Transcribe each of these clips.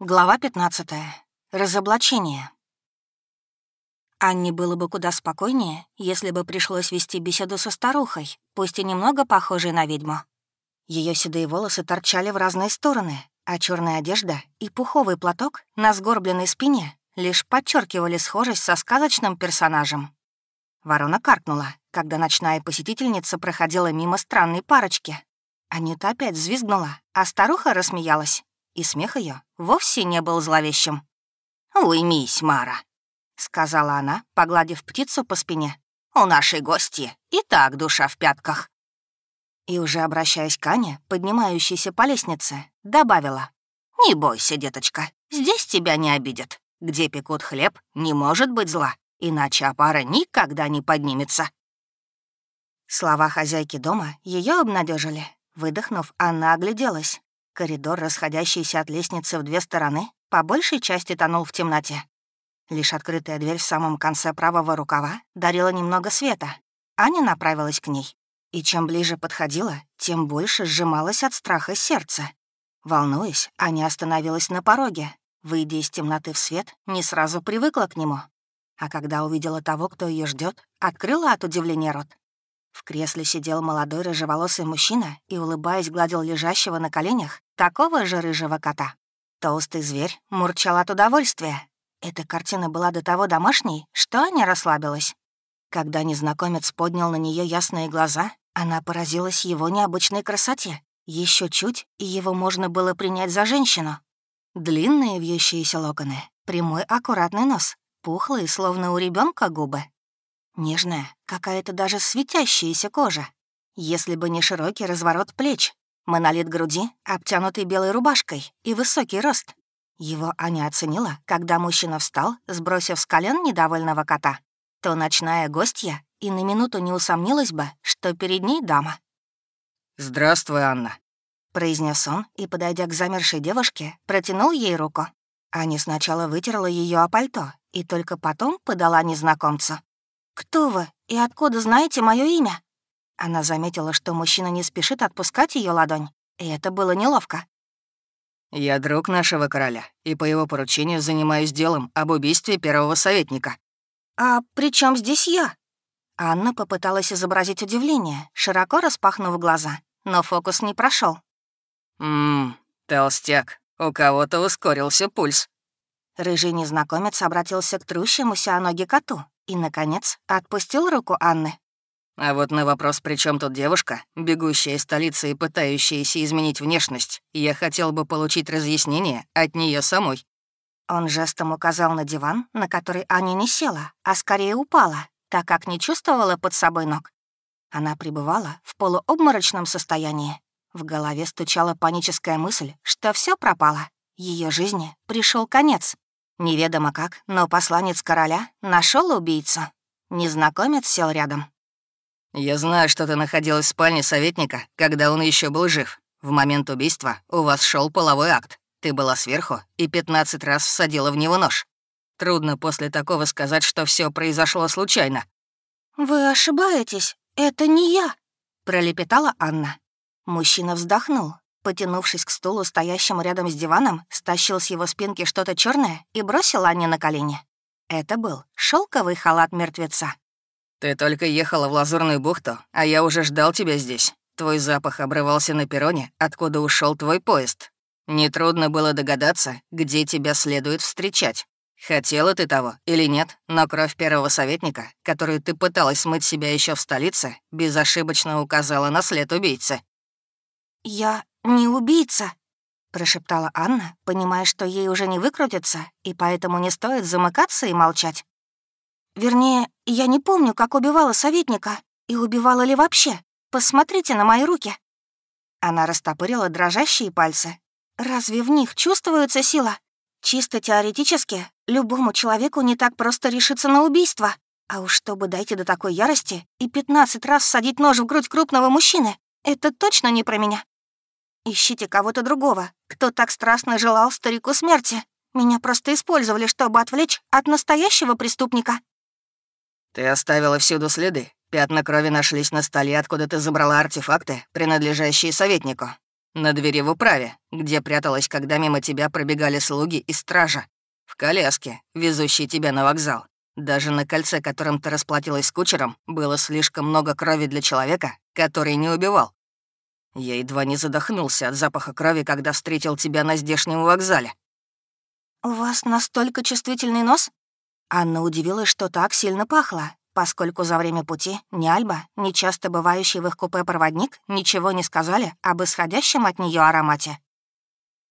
Глава 15. Разоблачение. Анне было бы куда спокойнее, если бы пришлось вести беседу со старухой, пусть и немного похожей на ведьму. Ее седые волосы торчали в разные стороны, а черная одежда и пуховый платок на сгорбленной спине лишь подчеркивали схожесть со сказочным персонажем. Ворона каркнула, когда ночная посетительница проходила мимо странной парочки. Анюта опять взвизгнула, а старуха рассмеялась и смех ее вовсе не был зловещим. «Уймись, Мара», — сказала она, погладив птицу по спине. «У нашей гости и так душа в пятках». И уже обращаясь к Ане, поднимающейся по лестнице, добавила. «Не бойся, деточка, здесь тебя не обидят. Где пекут хлеб, не может быть зла, иначе опара никогда не поднимется». Слова хозяйки дома ее обнадежили. Выдохнув, Анна огляделась. Коридор, расходящийся от лестницы в две стороны, по большей части тонул в темноте. Лишь открытая дверь в самом конце правого рукава дарила немного света. Аня направилась к ней. И чем ближе подходила, тем больше сжималась от страха сердце. Волнуясь, Аня остановилась на пороге. Выйдя из темноты в свет, не сразу привыкла к нему. А когда увидела того, кто ее ждет, открыла от удивления рот. В кресле сидел молодой рыжеволосый мужчина и, улыбаясь, гладил лежащего на коленях такого же рыжего кота. Толстый зверь мурчал от удовольствия. Эта картина была до того домашней, что Аня расслабилась. Когда незнакомец поднял на нее ясные глаза, она поразилась его необычной красоте. Еще чуть, и его можно было принять за женщину. Длинные вьющиеся локоны, прямой аккуратный нос, пухлые, словно у ребенка губы, Нежная, какая-то даже светящаяся кожа. Если бы не широкий разворот плеч, монолит груди, обтянутый белой рубашкой, и высокий рост. Его Аня оценила, когда мужчина встал, сбросив с колен недовольного кота. То ночная гостья и на минуту не усомнилась бы, что перед ней дама. «Здравствуй, Анна», — произнес он и, подойдя к замершей девушке, протянул ей руку. Аня сначала вытерла ее о пальто и только потом подала незнакомцу. «Кто вы и откуда знаете мое имя?» Она заметила, что мужчина не спешит отпускать ее ладонь, и это было неловко. «Я друг нашего короля, и по его поручению занимаюсь делом об убийстве первого советника». «А при чем здесь я?» Анна попыталась изобразить удивление, широко распахнув глаза, но фокус не прошел. «Ммм, толстяк, у кого-то ускорился пульс». Рыжий незнакомец обратился к трущемуся о ноги коту, и, наконец, отпустил руку Анны. А вот на вопрос, при чем тут девушка, бегущая из столицы и пытающаяся изменить внешность, я хотел бы получить разъяснение от нее самой. Он жестом указал на диван, на который Аня не села, а скорее упала, так как не чувствовала под собой ног. Она пребывала в полуобморочном состоянии. В голове стучала паническая мысль, что все пропало. Ее жизни пришел конец. Неведомо как, но посланец короля нашел убийцу. Незнакомец сел рядом. «Я знаю, что ты находилась в спальне советника, когда он еще был жив. В момент убийства у вас шел половой акт. Ты была сверху и 15 раз всадила в него нож. Трудно после такого сказать, что все произошло случайно». «Вы ошибаетесь. Это не я», — пролепетала Анна. Мужчина вздохнул, Потянувшись к стулу, стоящему рядом с диваном, стащил с его спинки что-то черное и бросил Анне на колени. Это был шелковый халат мертвеца. «Ты только ехала в Лазурную бухту, а я уже ждал тебя здесь. Твой запах обрывался на перроне, откуда ушел твой поезд. Нетрудно было догадаться, где тебя следует встречать. Хотела ты того или нет, но кровь первого советника, которую ты пыталась смыть себя еще в столице, безошибочно указала на след убийцы. «Я не убийца», — прошептала Анна, понимая, что ей уже не выкрутиться, и поэтому не стоит замыкаться и молчать. «Вернее, я не помню, как убивала советника, и убивала ли вообще. Посмотрите на мои руки». Она растопырила дрожащие пальцы. «Разве в них чувствуется сила? Чисто теоретически, любому человеку не так просто решиться на убийство. А уж чтобы дойти до такой ярости и 15 раз садить нож в грудь крупного мужчины, это точно не про меня. Ищите кого-то другого, кто так страстно желал старику смерти. Меня просто использовали, чтобы отвлечь от настоящего преступника». «Ты оставила всюду следы. Пятна крови нашлись на столе, откуда ты забрала артефакты, принадлежащие советнику. На двери в управе, где пряталась, когда мимо тебя пробегали слуги и стража. В коляске, везущей тебя на вокзал. Даже на кольце, которым ты расплатилась с кучером, было слишком много крови для человека, который не убивал. Я едва не задохнулся от запаха крови, когда встретил тебя на здешнем вокзале. «У вас настолько чувствительный нос?» Анна удивилась, что так сильно пахло, поскольку за время пути ни Альба, ни часто бывающий в их купе проводник ничего не сказали об исходящем от нее аромате.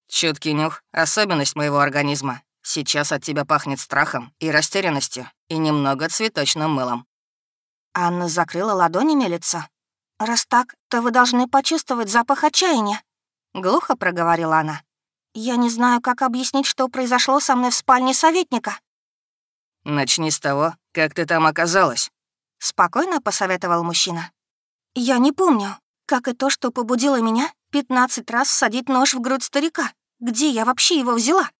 «Чуткий нюх — особенность моего организма. Сейчас от тебя пахнет страхом и растерянностью, и немного цветочным мылом». Анна закрыла ладонями лицо. «Раз так, то вы должны почувствовать запах отчаяния», — глухо проговорила она. «Я не знаю, как объяснить, что произошло со мной в спальне советника». «Начни с того, как ты там оказалась», — спокойно посоветовал мужчина. «Я не помню, как и то, что побудило меня пятнадцать раз всадить нож в грудь старика. Где я вообще его взяла?»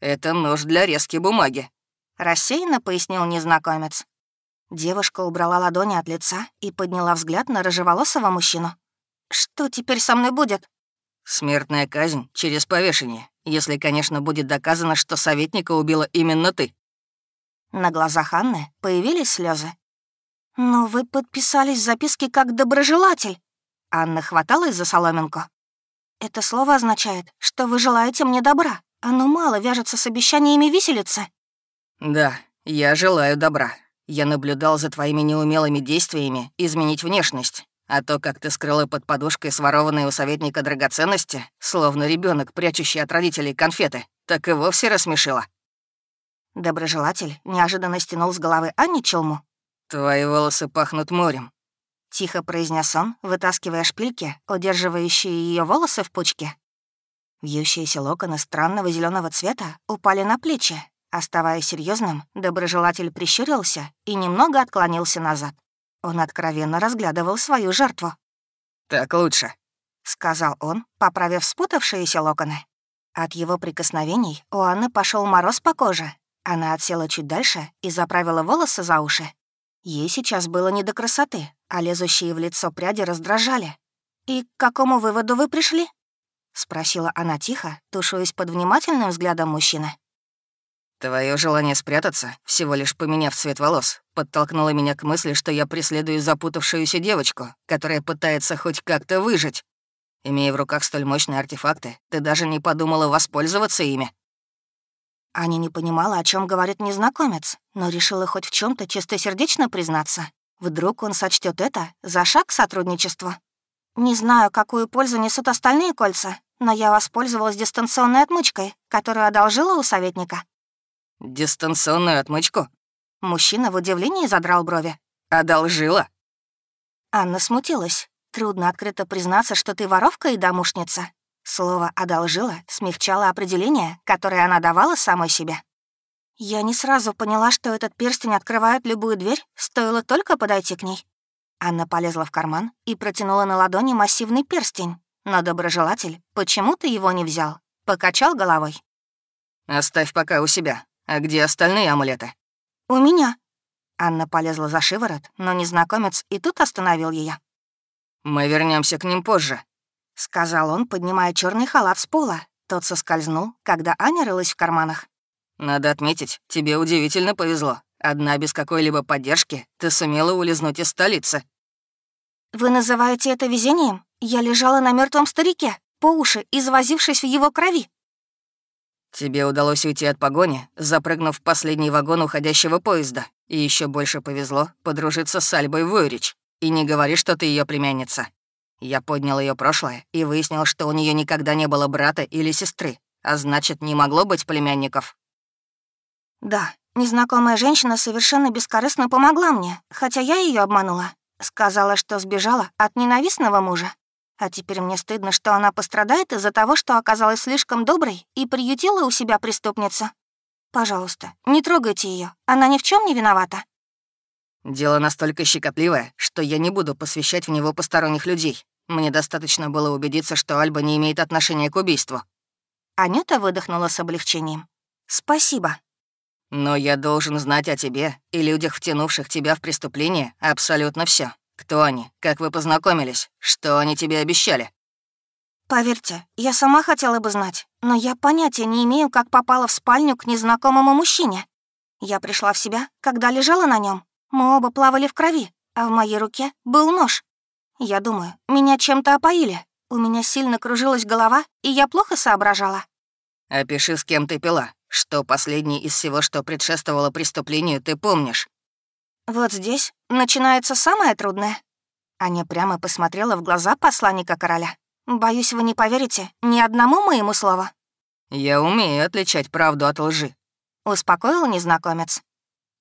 «Это нож для резки бумаги», — рассеянно пояснил незнакомец. Девушка убрала ладони от лица и подняла взгляд на рыжеволосого мужчину. «Что теперь со мной будет?» «Смертная казнь через повешение, если, конечно, будет доказано, что советника убила именно ты». На глазах Анны появились слезы. «Но вы подписались в записке как доброжелатель». Анна хваталась за соломинку. «Это слово означает, что вы желаете мне добра. Оно мало вяжется с обещаниями виселицы». «Да, я желаю добра. Я наблюдал за твоими неумелыми действиями изменить внешность. А то, как ты скрыла под подушкой сворованные у советника драгоценности, словно ребенок, прячущий от родителей конфеты, так и вовсе рассмешила. Доброжелатель неожиданно стянул с головы Анни челму. «Твои волосы пахнут морем», — тихо произнес он, вытаскивая шпильки, удерживающие ее волосы в пучке. Вьющиеся локоны странного зеленого цвета упали на плечи. Оставаясь серьезным, доброжелатель прищурился и немного отклонился назад. Он откровенно разглядывал свою жертву. «Так лучше», — сказал он, поправив спутавшиеся локоны. От его прикосновений у Анны пошел мороз по коже, она отсела чуть дальше и заправила волосы за уши. Ей сейчас было не до красоты, а лезущие в лицо пряди раздражали. «И к какому выводу вы пришли?» — спросила она тихо, тушуясь под внимательным взглядом мужчины. Твое желание спрятаться, всего лишь поменяв цвет волос, подтолкнуло меня к мысли, что я преследую запутавшуюся девочку, которая пытается хоть как-то выжить. Имея в руках столь мощные артефакты, ты даже не подумала воспользоваться ими. Аня не понимала, о чем говорит незнакомец, но решила хоть в чем то чистосердечно признаться. Вдруг он сочтет это за шаг к сотрудничеству. «Не знаю, какую пользу несут остальные кольца, но я воспользовалась дистанционной отмычкой, которую одолжила у советника». «Дистанционную отмычку?» Мужчина в удивлении задрал брови. «Одолжила?» Анна смутилась. Трудно открыто признаться, что ты воровка и домушница. Слово «одолжила» смягчало определение, которое она давала самой себе. Я не сразу поняла, что этот перстень открывает любую дверь, стоило только подойти к ней. Анна полезла в карман и протянула на ладони массивный перстень, но доброжелатель почему-то его не взял, покачал головой. «Оставь пока у себя. А где остальные амулеты?» «У меня». Анна полезла за шиворот, но незнакомец и тут остановил ее. «Мы вернемся к ним позже», — сказал он, поднимая черный халат с пола. Тот соскользнул, когда Аня рылась в карманах. «Надо отметить, тебе удивительно повезло. Одна без какой-либо поддержки ты сумела улизнуть из столицы». «Вы называете это везением? Я лежала на мертвом старике, по уши, извозившись в его крови». «Тебе удалось уйти от погони, запрыгнув в последний вагон уходящего поезда. И еще больше повезло подружиться с Альбой Войрич. И не говори, что ты ее племянница. Я поднял ее прошлое и выяснил, что у нее никогда не было брата или сестры, а значит, не могло быть племянников. Да, незнакомая женщина совершенно бескорыстно помогла мне, хотя я ее обманула. Сказала, что сбежала от ненавистного мужа. А теперь мне стыдно, что она пострадает из-за того, что оказалась слишком доброй и приютила у себя преступницу. Пожалуйста, не трогайте ее, она ни в чем не виновата. Дело настолько щекотливое, что я не буду посвящать в него посторонних людей. Мне достаточно было убедиться, что Альба не имеет отношения к убийству». Анюта выдохнула с облегчением. «Спасибо». «Но я должен знать о тебе и людях, втянувших тебя в преступление, абсолютно все. Кто они? Как вы познакомились? Что они тебе обещали?» Поверьте, я сама хотела бы знать, но я понятия не имею, как попала в спальню к незнакомому мужчине. Я пришла в себя, когда лежала на нем. Мы оба плавали в крови, а в моей руке был нож. Я думаю, меня чем-то опоили. У меня сильно кружилась голова, и я плохо соображала. «Опиши, с кем ты пила. Что последний из всего, что предшествовало преступлению, ты помнишь?» Вот здесь начинается самое трудное. Аня прямо посмотрела в глаза посланника короля. «Боюсь, вы не поверите ни одному моему слову». «Я умею отличать правду от лжи», — успокоил незнакомец.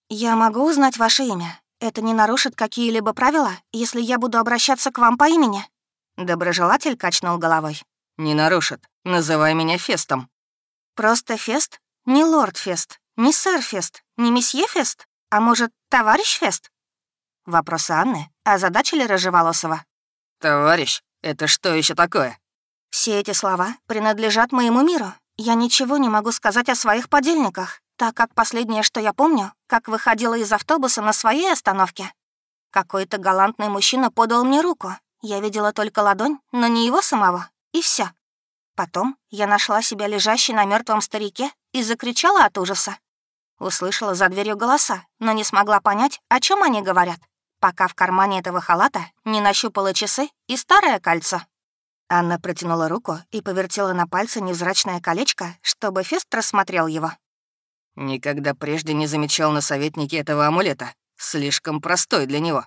«Я могу узнать ваше имя? Это не нарушит какие-либо правила, если я буду обращаться к вам по имени?» Доброжелатель качнул головой. «Не нарушит. Называй меня Фестом». «Просто Фест? Не лорд Фест, не сэр Фест, не месье Фест, а может, товарищ Фест?» Вопросы Анны озадачили Рыжеволосова. «Товарищ, это что еще такое?» «Все эти слова принадлежат моему миру. Я ничего не могу сказать о своих подельниках, так как последнее, что я помню, как выходила из автобуса на своей остановке. Какой-то галантный мужчина подал мне руку, я видела только ладонь, но не его самого, и все. Потом я нашла себя лежащей на мертвом старике и закричала от ужаса. Услышала за дверью голоса, но не смогла понять, о чем они говорят, пока в кармане этого халата не нащупала часы и старое кольцо. Анна протянула руку и повертела на пальце невзрачное колечко, чтобы Фест рассмотрел его. «Никогда прежде не замечал на советнике этого амулета. Слишком простой для него»,